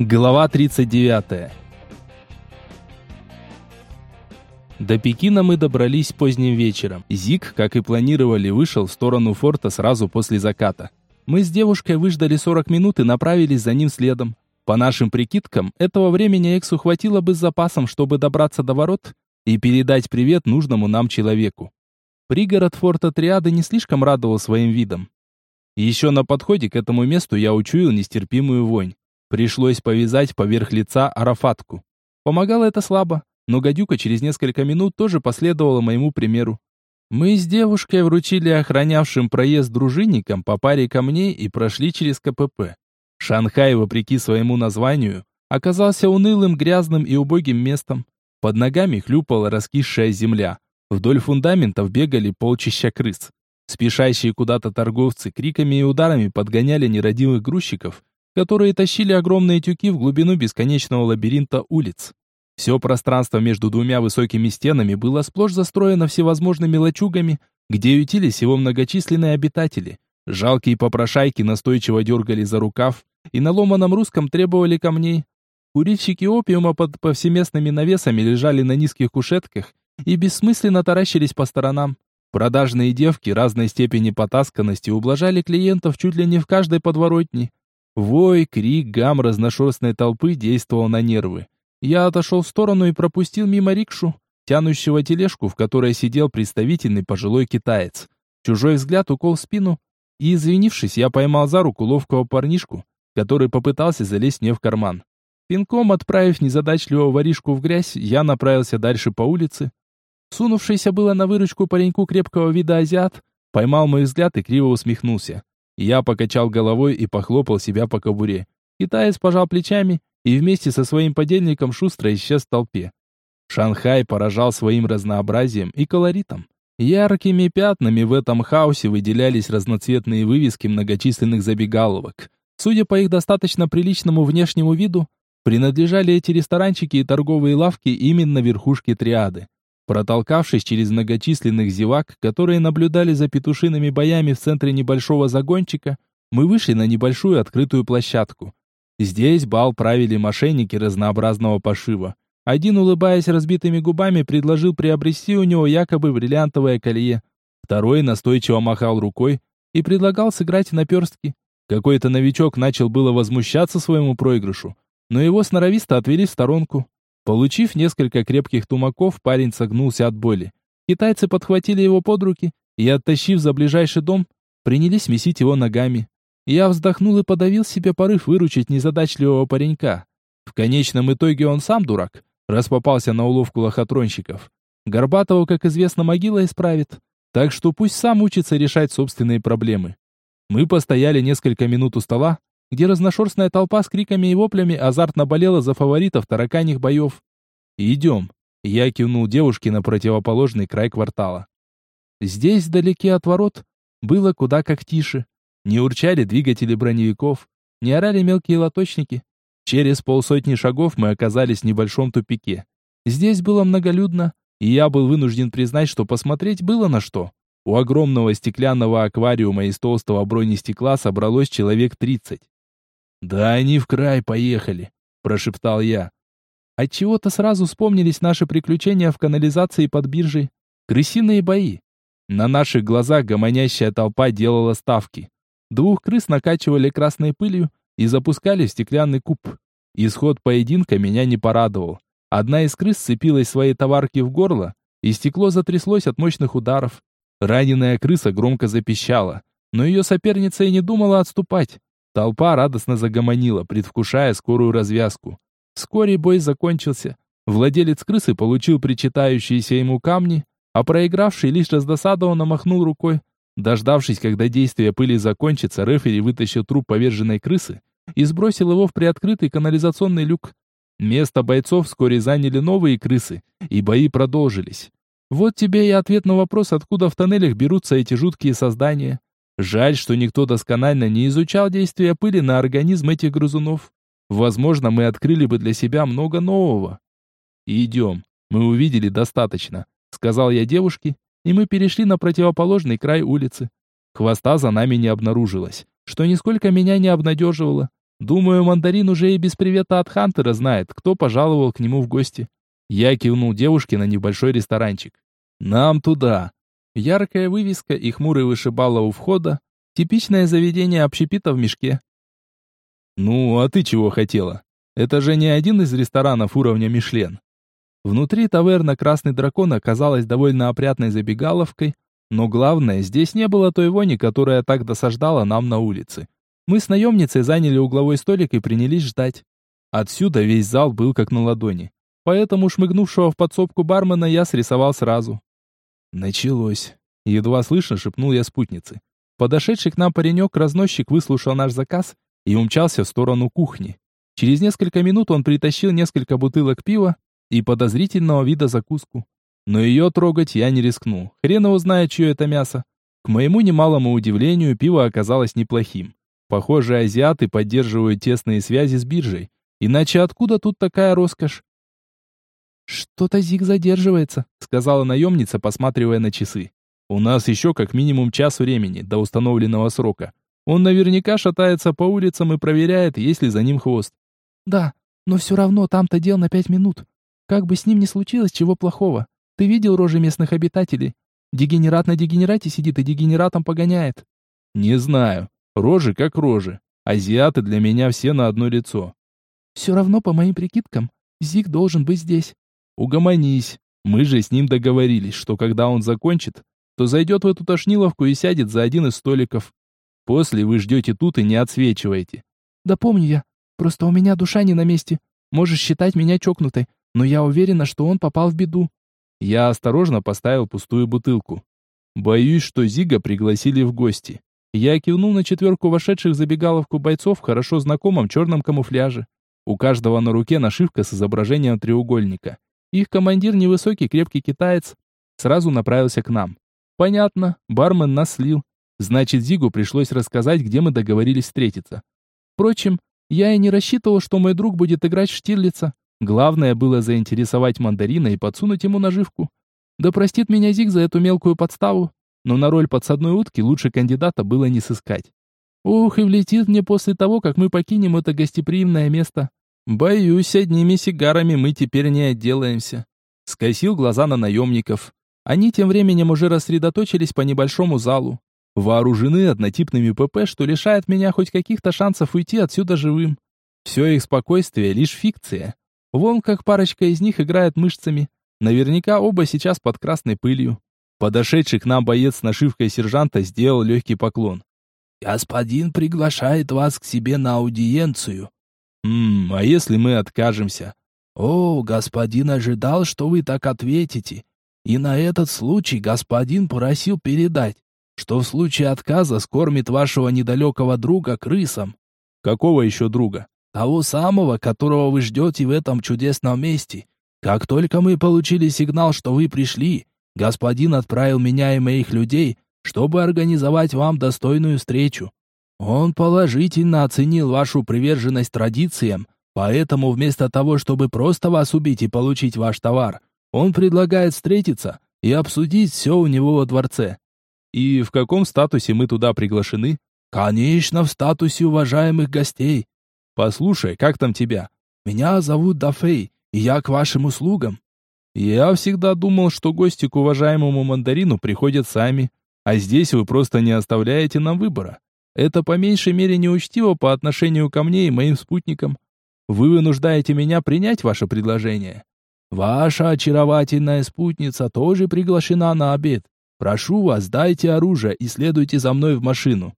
Глава 39. До Пекина мы добрались поздним вечером. Зик, как и планировали, вышел в сторону форта сразу после заката. Мы с девушкой выждали 40 минут и направились за ним следом. По нашим прикидкам, этого времени Эксу хватило бы с запасом, чтобы добраться до ворот и передать привет нужному нам человеку. Пригород форта Триады не слишком радовал своим видом. Еще на подходе к этому месту я учуял нестерпимую вонь. Пришлось повязать поверх лица арафатку. Помогало это слабо, но гадюка через несколько минут тоже последовала моему примеру. Мы с девушкой вручили охранявшим проезд дружинникам по паре камней и прошли через КПП. Шанхай, вопреки своему названию, оказался унылым, грязным и убогим местом. Под ногами хлюпала раскисшая земля. Вдоль фундаментов бегали полчища крыс. Спешащие куда-то торговцы криками и ударами подгоняли нерадивых грузчиков, которые тащили огромные тюки в глубину бесконечного лабиринта улиц. Все пространство между двумя высокими стенами было сплошь застроено всевозможными лачугами, где ютились его многочисленные обитатели. Жалкие попрошайки настойчиво дергали за рукав и на ломаном русском требовали камней. Курильщики опиума под повсеместными навесами лежали на низких кушетках и бессмысленно таращились по сторонам. Продажные девки разной степени потасканности ублажали клиентов чуть ли не в каждой подворотне. Вой, крик, гам разношерстной толпы действовал на нервы. Я отошел в сторону и пропустил мимо рикшу, тянущего тележку, в которой сидел представительный пожилой китаец. Чужой взгляд укол в спину, и, извинившись, я поймал за руку ловкого парнишку, который попытался залезть мне в карман. Пинком отправив незадачливого воришку в грязь, я направился дальше по улице. Сунувшийся было на выручку пареньку крепкого вида азиат, поймал мой взгляд и криво усмехнулся. Я покачал головой и похлопал себя по кобуре. Китаец пожал плечами и вместе со своим подельником шустро исчез в толпе. Шанхай поражал своим разнообразием и колоритом. Яркими пятнами в этом хаосе выделялись разноцветные вывески многочисленных забегаловок. Судя по их достаточно приличному внешнему виду, принадлежали эти ресторанчики и торговые лавки именно верхушке триады. Протолкавшись через многочисленных зевак, которые наблюдали за петушиными боями в центре небольшого загончика, мы вышли на небольшую открытую площадку. Здесь бал правили мошенники разнообразного пошива. Один, улыбаясь разбитыми губами, предложил приобрести у него якобы бриллиантовое колье. Второй настойчиво махал рукой и предлагал сыграть в наперстки. Какой-то новичок начал было возмущаться своему проигрышу, но его сноровисто отвели в сторонку. Получив несколько крепких тумаков, парень согнулся от боли. Китайцы подхватили его под руки и, оттащив за ближайший дом, принялись месить его ногами. Я вздохнул и подавил себе порыв выручить незадачливого паренька. В конечном итоге он сам дурак, раз попался на уловку лохотронщиков. Горбатого, как известно, могила исправит, так что пусть сам учится решать собственные проблемы. Мы постояли несколько минут у стола, где разношерстная толпа с криками и воплями азартно болела за фаворитов тараканьих боев. «Идем!» Я кивнул девушке на противоположный край квартала. Здесь, вдалеке от ворот, было куда как тише. Не урчали двигатели броневиков, не орали мелкие лоточники. Через полсотни шагов мы оказались в небольшом тупике. Здесь было многолюдно, и я был вынужден признать, что посмотреть было на что. У огромного стеклянного аквариума из толстого бронестекла собралось человек тридцать. «Да они в край поехали», — прошептал я. Отчего-то сразу вспомнились наши приключения в канализации под биржей. Крысиные бои. На наших глазах гомонящая толпа делала ставки. Двух крыс накачивали красной пылью и запускали в стеклянный куб. Исход поединка меня не порадовал. Одна из крыс сцепилась своей товарки в горло, и стекло затряслось от мощных ударов. Раненая крыса громко запищала, но ее соперница и не думала отступать. Толпа радостно загомонила, предвкушая скорую развязку. Вскоре бой закончился. Владелец крысы получил причитающиеся ему камни, а проигравший лишь раздосадованно махнул рукой. Дождавшись, когда действие пыли закончится, рефери вытащил труп поверженной крысы и сбросил его в приоткрытый канализационный люк. Место бойцов вскоре заняли новые крысы, и бои продолжились. Вот тебе и ответ на вопрос, откуда в тоннелях берутся эти жуткие создания. Жаль, что никто досконально не изучал действия пыли на организм этих грызунов. Возможно, мы открыли бы для себя много нового. «Идем, мы увидели достаточно», — сказал я девушке, и мы перешли на противоположный край улицы. Хвоста за нами не обнаружилось, что нисколько меня не обнадеживало. Думаю, мандарин уже и без привета от Хантера знает, кто пожаловал к нему в гости. Я кивнул девушке на небольшой ресторанчик. Нам туда. Яркая вывеска и хмурый вышибала у входа. Типичное заведение общепита в мешке. Ну, а ты чего хотела? Это же не один из ресторанов уровня Мишлен. Внутри таверна «Красный дракон» оказалась довольно опрятной забегаловкой, но главное, здесь не было той вони, которая так досаждала нам на улице. Мы с наемницей заняли угловой столик и принялись ждать. Отсюда весь зал был как на ладони. Поэтому шмыгнувшего в подсобку бармена я срисовал сразу. Началось. Едва слышно шепнул я спутнице. Подошедший к нам паренек-разносчик выслушал наш заказ и умчался в сторону кухни. Через несколько минут он притащил несколько бутылок пива и подозрительного вида закуску. Но ее трогать я не рискнул. Хрен его знает, чье это мясо. К моему немалому удивлению, пиво оказалось неплохим. Похоже, азиаты поддерживают тесные связи с биржей. Иначе откуда тут такая роскошь? «Что-то Зиг задерживается», — сказала наемница, посматривая на часы. «У нас еще как минимум час времени до установленного срока. Он наверняка шатается по улицам и проверяет, есть ли за ним хвост». «Да, но все равно там-то дел на пять минут. Как бы с ним ни случилось чего плохого. Ты видел рожи местных обитателей? Дегенерат на дегенерате сидит и дегенератом погоняет». «Не знаю. Рожи как рожи. Азиаты для меня все на одно лицо». «Все равно, по моим прикидкам, Зиг должен быть здесь. Угомонись. Мы же с ним договорились, что когда он закончит, то зайдет в эту тошниловку и сядет за один из столиков. После вы ждете тут и не отсвечиваете. Да помню я. Просто у меня душа не на месте. Можешь считать меня чокнутой, но я уверена, что он попал в беду. Я осторожно поставил пустую бутылку. Боюсь, что Зига пригласили в гости. Я кивнул на четверку вошедших забегаловку бойцов в хорошо знакомом черном камуфляже. У каждого на руке нашивка с изображением треугольника. Их командир, невысокий, крепкий китаец, сразу направился к нам. Понятно, бармен нас слил. Значит, Зигу пришлось рассказать, где мы договорились встретиться. Впрочем, я и не рассчитывал, что мой друг будет играть в Штирлица. Главное было заинтересовать мандарина и подсунуть ему наживку. Да простит меня Зиг за эту мелкую подставу, но на роль подсадной утки лучше кандидата было не сыскать. Ух, и влетит мне после того, как мы покинем это гостеприимное место. Боюсь, одними сигарами мы теперь не отделаемся. Скосил глаза на наемников. Они тем временем уже рассредоточились по небольшому залу. Вооружены однотипными ПП, что лишает меня хоть каких-то шансов уйти отсюда живым. Все их спокойствие лишь фикция. Вон как парочка из них играет мышцами. Наверняка оба сейчас под красной пылью. Подошедший к нам боец с нашивкой сержанта сделал легкий поклон. «Господин приглашает вас к себе на аудиенцию. «Ммм, а если мы откажемся?» «О, господин ожидал, что вы так ответите. И на этот случай господин просил передать, что в случае отказа скормит вашего недалекого друга крысам». «Какого еще друга?» «Того самого, которого вы ждете в этом чудесном месте. Как только мы получили сигнал, что вы пришли, господин отправил меня и моих людей, чтобы организовать вам достойную встречу. Он положительно оценил вашу приверженность традициям, поэтому вместо того, чтобы просто вас убить и получить ваш товар, он предлагает встретиться и обсудить все у него во дворце. И в каком статусе мы туда приглашены? Конечно, в статусе уважаемых гостей. Послушай, как там тебя? Меня зовут Дафей, и я к вашим услугам. Я всегда думал, что гости к уважаемому мандарину приходят сами, а здесь вы просто не оставляете нам выбора. Это по меньшей мере неучтиво по отношению ко мне и моим спутникам. Вы вынуждаете меня принять ваше предложение. Ваша очаровательная спутница тоже приглашена на обед. Прошу вас, дайте оружие и следуйте за мной в машину.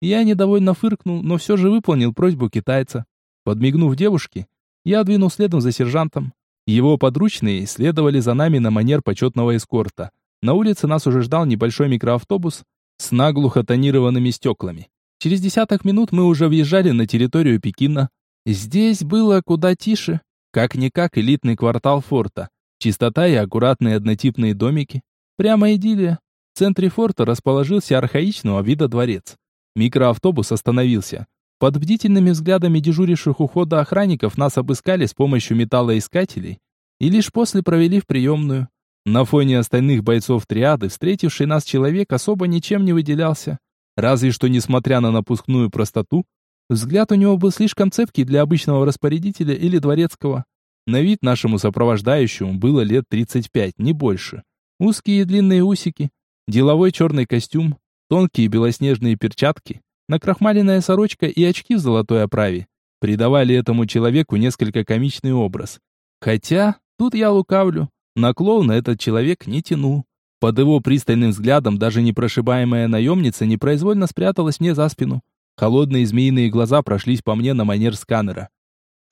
Я недовольно фыркнул, но все же выполнил просьбу китайца. Подмигнув девушке, я двинул следом за сержантом. Его подручные следовали за нами на манер почетного эскорта. На улице нас уже ждал небольшой микроавтобус с наглухо тонированными стеклами. Через десяток минут мы уже въезжали на территорию Пекина. Здесь было куда тише. Как-никак элитный квартал форта. Чистота и аккуратные однотипные домики. Прямо идиллия. В центре форта расположился архаичного вида дворец. Микроавтобус остановился. Под бдительными взглядами дежуривших у хода охранников нас обыскали с помощью металлоискателей и лишь после провели в приемную. На фоне остальных бойцов триады встретивший нас человек особо ничем не выделялся. Разве что, несмотря на напускную простоту, Взгляд у него был слишком цепкий для обычного распорядителя или дворецкого. На вид нашему сопровождающему было лет 35, не больше. Узкие длинные усики, деловой черный костюм, тонкие белоснежные перчатки, накрахмаленная сорочка и очки в золотой оправе придавали этому человеку несколько комичный образ. Хотя, тут я лукавлю, на клоуна этот человек не тянул. Под его пристальным взглядом даже непрошибаемая наемница непроизвольно спряталась мне за спину. Холодные змеиные глаза прошлись по мне на манер сканера.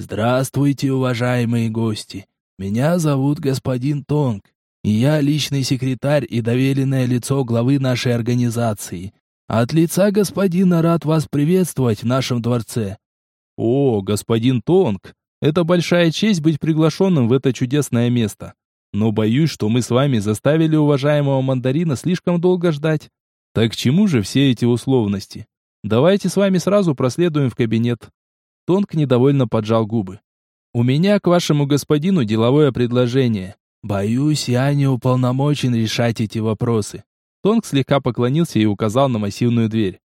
«Здравствуйте, уважаемые гости. Меня зовут господин Тонг, я личный секретарь и доверенное лицо главы нашей организации. От лица господина рад вас приветствовать в нашем дворце». «О, господин Тонг, это большая честь быть приглашенным в это чудесное место. Но боюсь, что мы с вами заставили уважаемого мандарина слишком долго ждать. Так к чему же все эти условности? Давайте с вами сразу проследуем в кабинет. Тонк недовольно поджал губы. «У меня к вашему господину деловое предложение. Боюсь, я не уполномочен решать эти вопросы». Тонк слегка поклонился и указал на массивную дверь.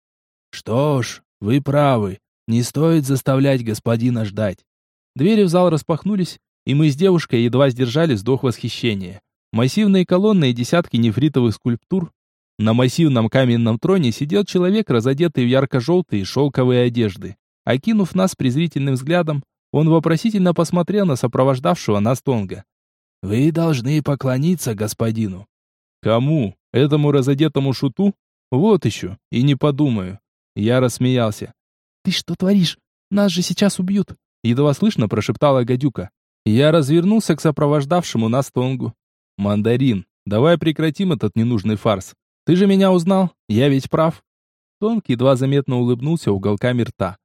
«Что ж, вы правы. Не стоит заставлять господина ждать». Двери в зал распахнулись, и мы с девушкой едва сдержали вздох восхищения. Массивные колонны и десятки нефритовых скульптур. На массивном каменном троне сидел человек, разодетый в ярко-желтые шелковые одежды. Окинув нас презрительным взглядом, он вопросительно посмотрел на сопровождавшего нас Тонга. «Вы должны поклониться господину». «Кому? Этому разодетому шуту? Вот еще, и не подумаю». Я рассмеялся. «Ты что творишь? Нас же сейчас убьют!» Едва слышно прошептала гадюка. Я развернулся к сопровождавшему нас Тонгу. «Мандарин, давай прекратим этот ненужный фарс. Ты же меня узнал? Я ведь прав». Тонг едва заметно улыбнулся уголками рта.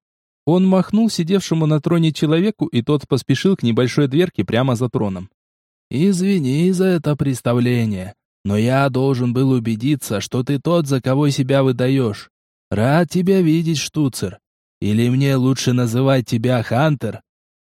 Он махнул сидевшему на троне человеку, и тот поспешил к небольшой дверке прямо за троном. «Извини за это представление, но я должен был убедиться, что ты тот, за кого себя выдаешь. Рад тебя видеть, штуцер. Или мне лучше называть тебя Хантер?»